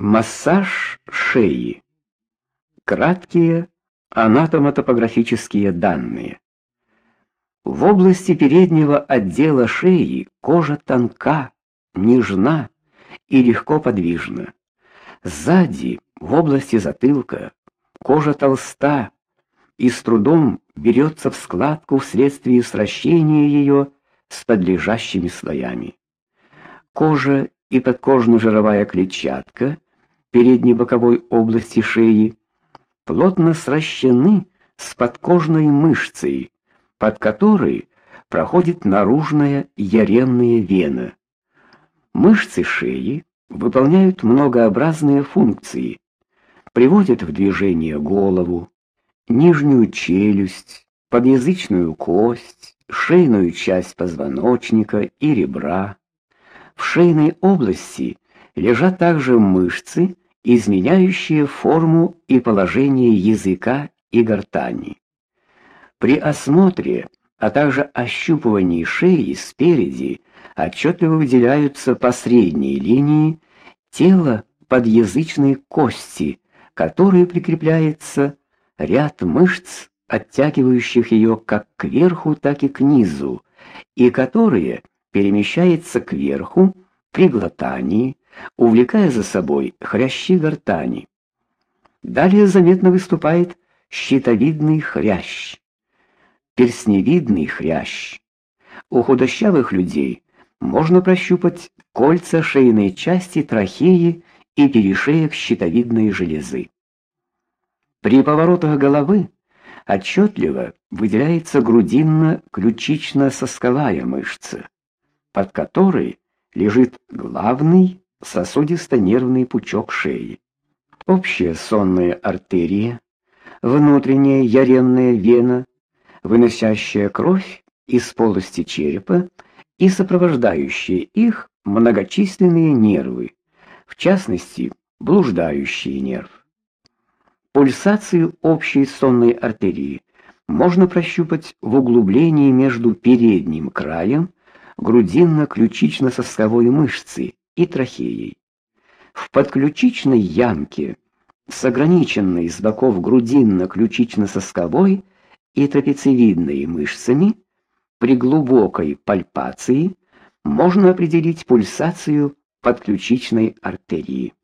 Массаж шеи. Краткие анатомо-топографические данные. В области переднего отдела шеи кожа тонка, нежна и легко подвижна. Сзади, в области затылка, кожа толста и с трудом берется в складку вследствие сращения ее с подлежащими слоями. Кожа и подкожно-жировая клетчатка передней боковой области шеи плотно сращены с подкожной мышцей, под которой проходит наружная яренная вена. Мышцы шеи выполняют многообразные функции, приводят в движение голову, нижнюю челюсть, подъязычную кость, шейную часть позвоночника и ребра. В шейной области лежат также мышцы, изменяющие форму и положение языка и гортани. При осмотре, а также ощупывании шеи спереди отчетливо выделяются по средней линии тело подъязычной кости, к которой прикрепляется ряд мышц, оттягивающих ее как кверху, так и к низу, и которые перемещается кверху при глотании, увлекая за собой хрящи гортани. Далее заметно выступает щитовидный хрящ, перстневидный хрящ. У худощавых людей можно прощупать кольца шейной части трахеи и перешеек щитовидной железы. При поворотах головы отчетливо выделяется грудинно-ключично-сосковая мышца, под которой лежит главный сосудисто-нервный пучок шеи. Общая сонная артерия, внутренняя яренная вена, выносящая кровь из полости черепа и сопровождающие их многочисленные нервы, в частности, блуждающий нерв. Пульсацию общей сонной артерии можно прощупать в углублении между передним краем грудинно-ключично-сосковой мышцы и трахеей. В подключичной ямке с ограниченной с боков грудинно-ключично-сосковой и трапециевидной мышцами при глубокой пальпации можно определить пульсацию подключичной артерии.